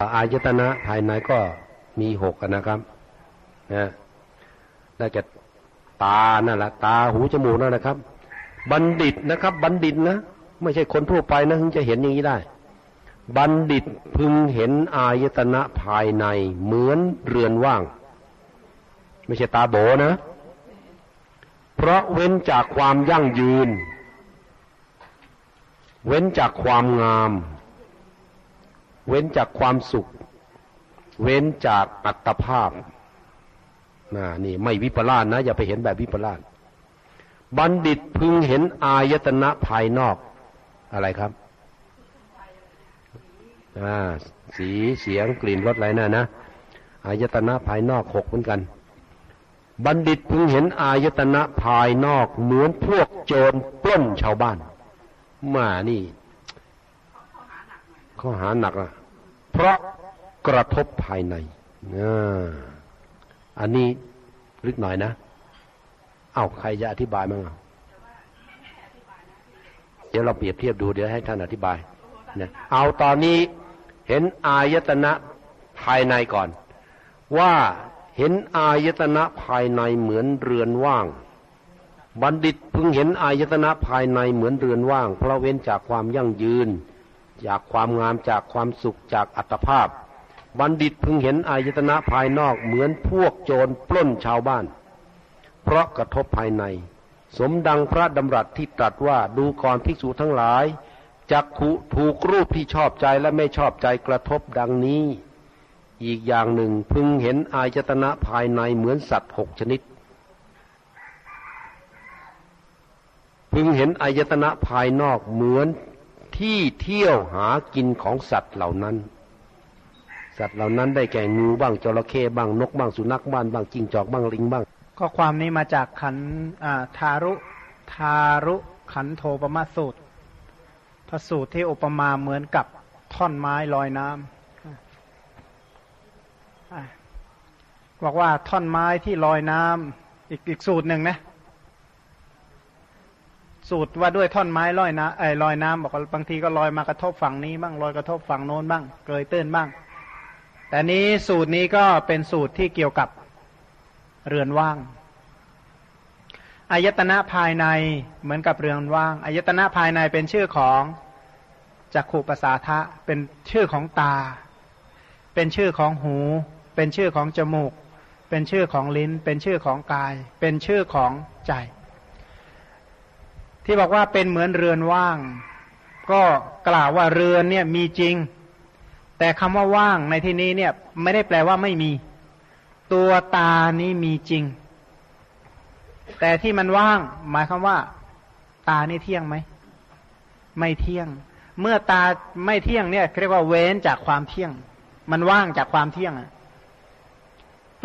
อายตนะภายในก็มีหกนะครับนะได้แก่ตานั่นแหละตาหูจมูกนั่นนะครับ บัณฑิตนะครับ บัณฑิตนะไม่ใช่คนทั่วไปนะถึงจะเห็นอย่างนี้ได้ บัณฑิตพึงเห็นอายตนะภายในเหมือนเรือนว่าง ไม่ใช่ตาโบนะ เพราะเว้นจากความยั่งยืน เว้นจากความงาม เว้นจากความสุข เว้นจากอัตภาพนะนี่ไม่วิปลาสนะ อย่าไปเห็นแบบวิปลาสบัณฑิตพึงเห็นอายตนะภายนอกอะไรครับอ่าสีเสียงกลิ่นรสอะไรน่ะนะอายตนะภายนอกหกเหมือนกัน บัณฑิตพึงเห็นอายตนะภายนอกเหมือนพวกโจรปล้นชาวบ้านมานี่ข้อหาหนักอะ เพราะกระทบภายในอันนี้ลึกหน่อยนะ เอา้าใครจะอธิบายมั้งเดี๋ยวเราเปรียบเทียบดูเดี๋ยวให้ท่านอธิบายนะเอาตอนนี้เห็นอายตนะภายในก่อน ว่าเห็นอายตนะภายในเหมือนเรือนว่าง บัณฑิตพึงเห็นอายตนะภายในเหมือนเรือนว่าง เพราะเว้นจากความยั่งยืน จากความงามจากความสุขจากอัตภาพ บัณฑิตพึงเห็นอายตนะภายนอกเหมือนพวกโจรปล้นชาวบ้าน เพราะกระทบภายใน สมดังพระดำรัสที่ตรัสว่าดูก่อนภิกษุทั้งหลายจักขุถูกรูปที่ชอบใจและไม่ชอบใจกระทบดังนี้ อีกอย่างหนึ่งพึงเห็นอายตนะภายในเหมือนสัตว์หกชนิด พึงเห็นอายตนะภายนอกเหมือน ที่เที่ยวหากินของสัตว์เหล่านั้น สัตว์เหล่านั้นได้แก่งูบ้างจระเข้บ้างนกบ้างสุนัขบ้านบ้างจิ้งจอกบ้างลิงบ้าง ข้อความนี้มาจากขันทารุทารุขันโทปมาสูตรพระสูตรที่อุปมาเหมือนกับท่อนไม้ลอยน้ำบอกว่าท่อนไม้ที่ลอยน้ำอีกอีกสูตรหนึ่งนะ สูตรว่าด้วยท่อนไม้ลอยน้ำไอ้ลอยน้ำบอกว่าบางทีก็ลอยมากระทบฝั่งนี้บ้างลอยกระทบฝั่งโน้นบ้าง เกยตื้นบ้าง แต่นี้สูตรนี้ก็เป็นสูตรที่เกี่ยวกับเรือนว่างอายตนะภายในเหมือนกับเรือนว่างอายตนะภายในเป็นชื่อของจักขุปสาทะเป็นชื่อของตา เป็นชื่อของหู เป็นชื่อของจมูก เป็นชื่อของลิ้น เป็นชื่อของกาย เป็นชื่อของใจ ที่บอกว่าเป็นเหมือนเรือนว่าง ก็กล่าวว่าเรือนเนี่ยมีจริง แต่คำว่าว่างในที่นี้เนี่ยไม่ได้แปลว่าไม่มี ตัวตานี้มีจริง แต่ที่มันว่าง หมายความว่า ตานี่เที่ยงไหมไม่เที่ยง เมื่อตาไม่เที่ยงเนี่ยเรียกว่าเว้นจากความเที่ยง มันว่างจากความเที่ยงอะ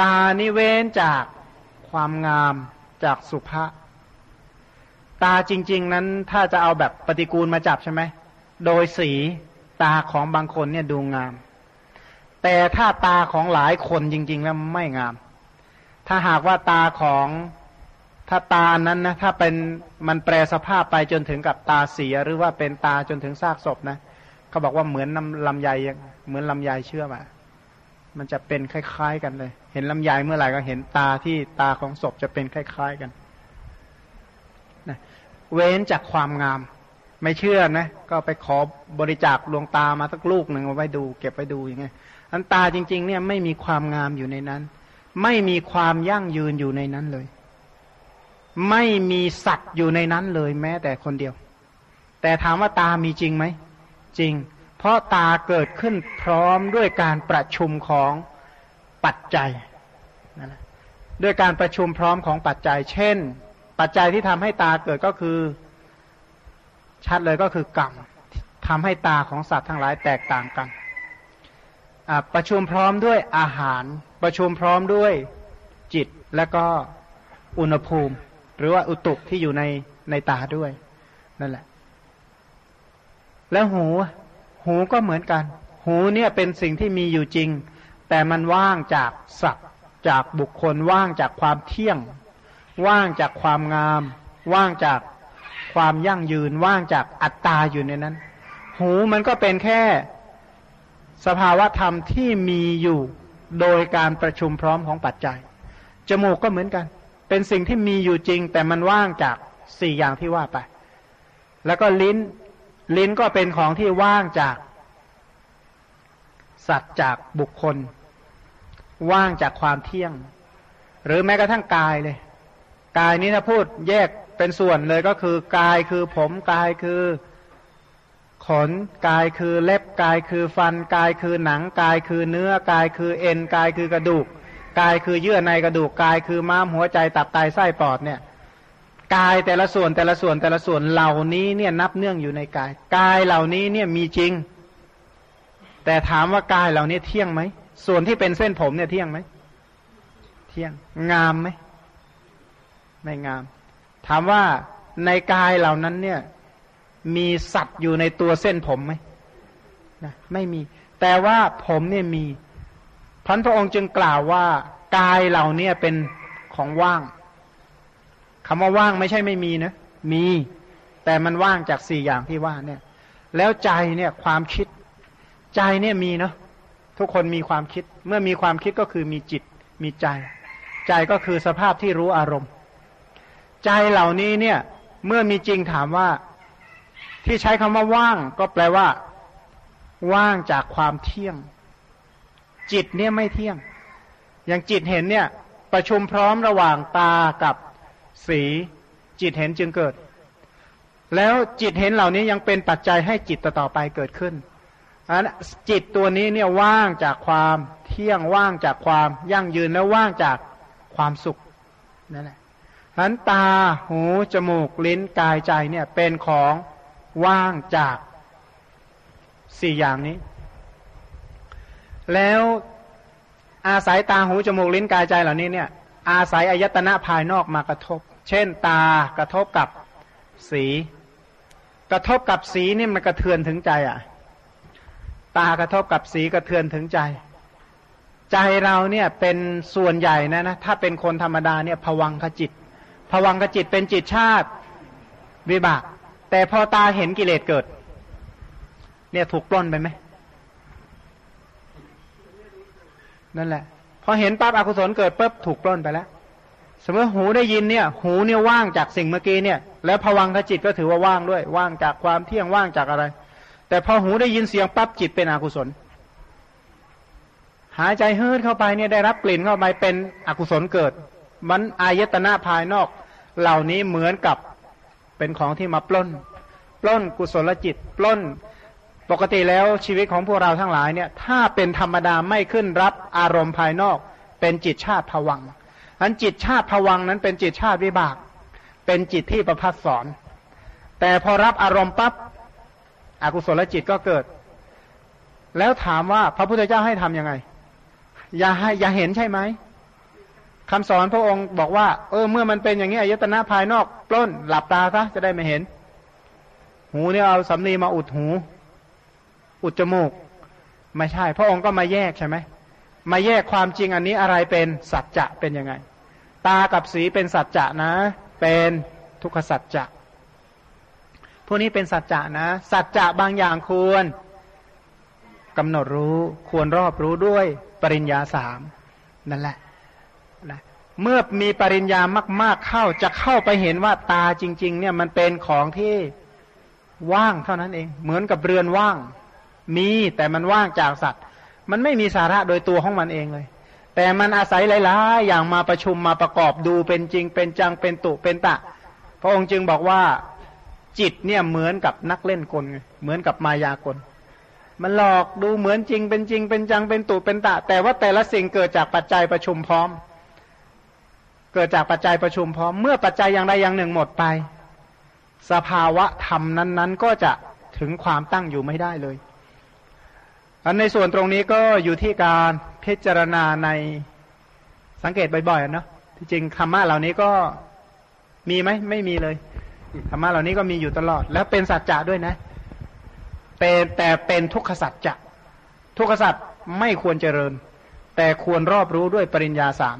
ตานี่เว้นจากความงามจากสุภา ตาจริง ๆ นั้นถ้าจะเอาแบบปฏิกูลมาจับใช่ไหม โดยสีตาของบางคนเนี่ยดูงาม แต่ถ้าตาของหลายคนจริง ๆ แล้วไม่งาม ถ้าหากว่าตาของถ้าตานั้นนะถ้าเป็นมันแปลสภาพไปจนถึงกับตาเสียหรือว่าเป็นตาจนถึงซากศพนะเขาบอกว่าเหมือนน้ำลำไยเหมือนลำไยเชื่อมามันจะเป็นคล้าย ๆ กันเลย เห็นลำไยเมื่อไหร่ก็เห็นตาที่ตาของศพจะเป็นคล้าย ๆ กัน เว้นจากความงาม ไม่เชื่อนะก็ไปขอบริจาคดวงตามาสักลูกหนึ่งเอาไว้ดู เก็บไว้ดูอย่างเงี้ยอันตาจริง ๆ เนี่ยไม่มีความงามอยู่ในนั้น ไม่มีความยั่งยืนอยู่ในนั้นเลย ไม่มีสัตว์อยู่ในนั้นเลยแม้แต่คนเดียว แต่ถามว่าตามีจริงไหมจริง เพราะตาเกิดขึ้นพร้อมด้วยการประชุมของปัจจัยนั่นแหละด้วยการประชุมพร้อมของปัจจัย เช่น ปัจจัยที่ทำให้ตาเกิดก็คือ ชัดเลยก็คือกรรมทำให้ตาของสัตว์ทั้งหลายแตกต่างกันประชุมพร้อมด้วยอาหาร ประชุมพร้อมด้วยจิตและก็อุณหภูมิ หรือว่าอุตุที่อยู่ในในตาด้วย นั่นแหละ แล้วหูหูก็เหมือนกัน หูเนี่ยเป็นสิ่งที่มีอยู่จริง แต่มันว่างจากสัตว์จากบุคคลว่างจากความเที่ยง ว่างจากความงาม ว่างจากความยั่งยืน ว่างจากอัตตาอยู่ในนั้น หูมันก็เป็นแค่สภาวะธรรมที่มีอยู่โดยการประชุมพร้อมของปัจจัย จมูกก็เหมือนกัน เป็นสิ่งที่มีอยู่จริง แต่มันว่างจากสี่อย่างที่ว่าไป แล้วก็ลิ้น ลิ้นก็เป็นของที่ว่างจาก สัตว์จากบุคคล ว่างจากความเที่ยง หรือแม้กระทั่งกายเลย กายนี้ถ้าพูดแยกเป็นส่วนเลยก็คือกายคือผมกายคือขนกายคือเล็บกายคือฟันกายคือหนังกายคือเนื้อกายคือเอ็นกายคือกระดูก กายคือเยื่อในกระดูกกายคือม้ามหัวใจตับไตไส้ปอดเนี่ยกายแต่ละส่วนแต่ละส่วนแต่ละส่วนเหล่านี้เนี่ยนับเนื่องอยู่ในกาย กายเหล่านี้เนี่ยมีจริง แต่ถามว่ากายเหล่านี้เที่ยงไหมส่วนที่เป็นเส้นผมเนี่ยเที่ยงไหมเที่ยงงามไหม ไม่งาม ถามว่าในกายเหล่านั้นเนี่ย มีสัตว์อยู่ในตัวเส้นผมไหมนะไม่มี แต่ว่าผมเนี่ยมีพันพระองค์จึงกล่าวว่ากายเหล่านี้เป็นของว่างคำว่าว่างไม่ใช่ไม่มีนะมี แต่มันว่างจากสี่อย่างที่ว่าเนี่ย แล้วใจเนี่ยความคิด ใจเนี่ยมีเนาะทุกคนมีความคิด เมื่อมีความคิดก็คือมีจิต มีใจ ใจก็คือสภาพที่รู้อารมณ์ ใจเหล่านี้เนี่ย เมื่อมีจริงถามว่า ที่ใช้คำว่าว่าง ก็แปลว่า ว่างจากความเที่ยง จิตเนี่ยไม่เที่ยง อย่างจิตเห็นเนี่ย ประชุมพร้อมระหว่างตากับสี จิตเห็นจึงเกิด แล้วจิตเห็นเหล่านี้ยังเป็นปัจจัยให้จิตต่อไปเกิดขึ้นอันจิตตัวนี้เนี่ยว่างจากความเที่ยงว่างจากความยั่งยืนและว่างจากความสุขนั่นแหละ ฉันตาหู จมูก ลิ้นกายใจเนี่ยเป็นของว่างจากสี่อย่างนี้ แล้วอาศัยตาหู จมูก ลิ้นกายใจเหล่านี้เนี่ยอาศัยอายตนะภายนอกมากระทบ เช่น ตากระทบกับสี กระทบกับสีนี่มันกระเทือนถึงใจอะ ตากระทบกับสีกระเทือนถึงใจ ใจเราเนี่ยเป็นส่วนใหญ่นะนะถ้าเป็นคนธรรมดาเนี่ยผวังขจิต ผวังขจิตเป็นจิตชาติวิบาก แต่พอตาเห็นกิเลสเกิด เนี่ยถูกปล้นไปไหมนั่นแหละ พอเห็นปั๊บอกุศลเกิดปุ๊บถูกปล้นไปแล้ว สมมติหูได้ยินเนี่ย หูเนี่ยว่างจากสิ่งเมื่อกี้เนี่ย แล้วผวังขจิตก็ถือว่าว่างด้วย ว่างจากความเที่ยงว่างจากอะไร แต่พอหูได้ยินเสียงปั๊บจิตเป็นอกุศลหายใจเฮิร์เข้าไปเนี่ยได้รับกลิ่นเข้าไปเป็นอกุศลเกิด มันอายตนะภายนอก เหล่านี้เหมือนกับเป็นของที่มาปล้น ปล้นกุศลจิต ปล้น ปกติแล้วชีวิตของพวกเราทั้งหลายเนี่ย ถ้าเป็นธรรมดาไม่ขึ้นรับอารมณ์ภายนอก เป็นจิตชาติผวังอันจิตชาติผวังนั้นเป็นจิตชาติวิบาก เป็นจิตที่ประพัดสอน แต่พอรับอารมณ์ปับ๊บอกุศลจิตก็เกิด แล้วถามว่าพระพุทธเจ้าให้ทํำยังไง อย่าให้อย่าเห็นใช่ไหม คำสอนพระองค์บอกว่า เออ เมื่อมันเป็นอย่างนี้อายตนะภายนอกปล้นหลับตาซะจะได้ไม่เห็น หูเนี่ยเอาสำลีมาอุดหู อุดจมูก ไม่ใช่ พระองค์ก็มาแยกใช่ไหมมาแยกความจริงอันนี้อะไรเป็นสัจจะเป็นยังไง ตากับสีเป็นสัจจะนะ เป็นทุกขสัจจะพวกนี้เป็นสัจจะนะ สัจจะบางอย่างควรกำหนดรู้ควรรอบรู้ด้วยปริญญาสามนั่นแหละ เมื่อมีปริญญามาก ๆเข้าจะเข้าไปเห็นว่าตาจริง ๆ เนี่ยมันเป็นของที่ว่างเท่านั้นเอง เหมือนกับเรือนว่าง มีแต่มันว่างจากสัตว์ มันไม่มีสาระโดยตัวของมันเองเลย แต่มันอาศัยหลายๆอย่างมาประชุมมาประกอบดูเป็นจริง เป็นจังเป็นตุเป็นตะ พระองค์จึงบอกว่าจิตเนี่ยเหมือนกับนักเล่นกลเหมือนกับมายากล มันหลอกดูเหมือนจริงเป็นจริงเป็นจังเป็นตุเป็นตะ แต่ว่าแต่ละสิ่งเกิดจากปัจจัยประชุมพร้อม เกิดจากปัจจัยประชุมพร้อมเมื่อปัจจัยอย่างใดอย่างหนึ่งหมดไป สภาวะธรรมนั้น ๆ ก็จะถึงความตั้งอยู่ไม่ได้เลยอันในส่วนตรงนี้ก็อยู่ที่การพิจารณาในสังเกตบ่อยๆนะที่จริงธรรมะเหล่านี้ก็มีไหมไม่มีเลยธรรมะเหล่านี้ก็มีอยู่ตลอด แล้วเป็นสัจจะด้วยนะเป็นแต่เป็นทุกขสัจจะทุกขสัจไม่ควรเจริญ แต่ควรรอบรู้ด้วยปริญญาสาม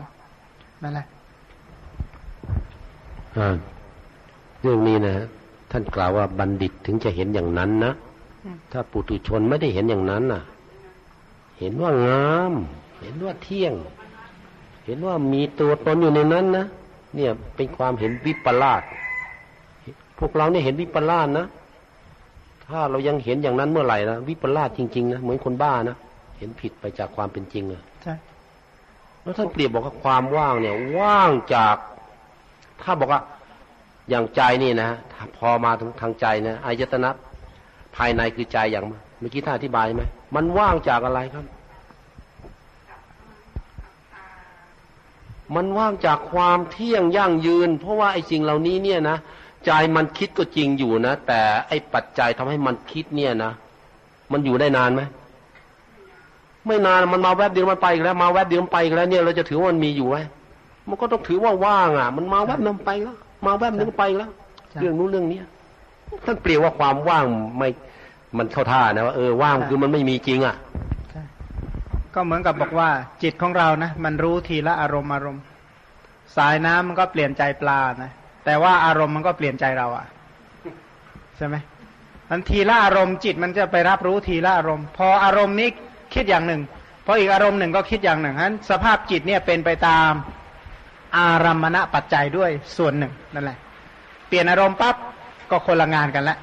นั่นแหละ เรื่องนี้นะท่านกล่าวว่าบัณฑิตถึงจะเห็นอย่างนั้นนะถ้าปุถุชนไม่ได้เห็นอย่างนั้นน่ะ เห็นว่างาม เห็นว่าเที่ยง เห็นว่ามีตัวตนอยู่ในนั้นนะเนี่ยเป็นความเห็นวิปลาสพวกเราเนี่ยเห็นวิปลาสนะถ้าเรายังเห็นอย่างนั้นเมื่อไหร่นะวิปลาสจริงๆนะเหมือนคนบ้านะเห็นผิดไปจากความเป็นจริงอะใช่แล้วท่านเปรียบบอกว่าความว่างเนี่ย ว่างจาก ถ้าบอกว่าอย่างใจนี่นะพอมาทางทางใจนะอายตนะภายในคือใจอย่างเมื่อกี้ท่านอธิบายไหมมันว่างจากอะไรครับ มันว่างจากความเที่ยงยั่งยืน เพราะว่าไอ้สิ่งเหล่านี้เนี่ยนะใจมันคิดก็จริงอยู่นะ แต่ไอ้ปัจจัยทำให้มันคิดเนี่ยนะมันอยู่ได้นานไหมไม่นานมันมาแวบเดียวมันไปอีกแล้ว มาแวบเดียวมันไปอีกแล้วเนี่ยเราจะถือว่ามันมีอยู่ไหม มันก็ต้องถือว่าว่างอะ มันมาแวบนึงไปแล้ว มาแวบนึงไปแล้ว เรื่องนู้นเรื่องนี้ท่านเปรียบว่าความว่างไม่มันเข้าท่านะว่าเออว่างคือมันไม่มีจริงอะใช่ก็เหมือนกับบอกว่า จิตของเรานะมันรู้ทีละอารมณ์อารมณ์ สายน้ำมันก็เปลี่ยนใจปลานะแต่ว่าอารมณ์มันก็เปลี่ยนใจเราอะใช่ไหมมันทีละอารมณ์จิตมันจะไปรับรู้ทีละอารมณ์ พออารมณ์นี้คิดอย่างหนึ่งพออีกอารมณ์หนึ่งก็คิดอย่างหนึ่งฉะนั้นสภาพจิตเนี่ยเป็นไปตาม อารมณปัจจัยด้วยส่วนหนึ่งนั่นแหละ เปลี่ยนอารมณ์ปั๊บก็คนละงานกันแล้ว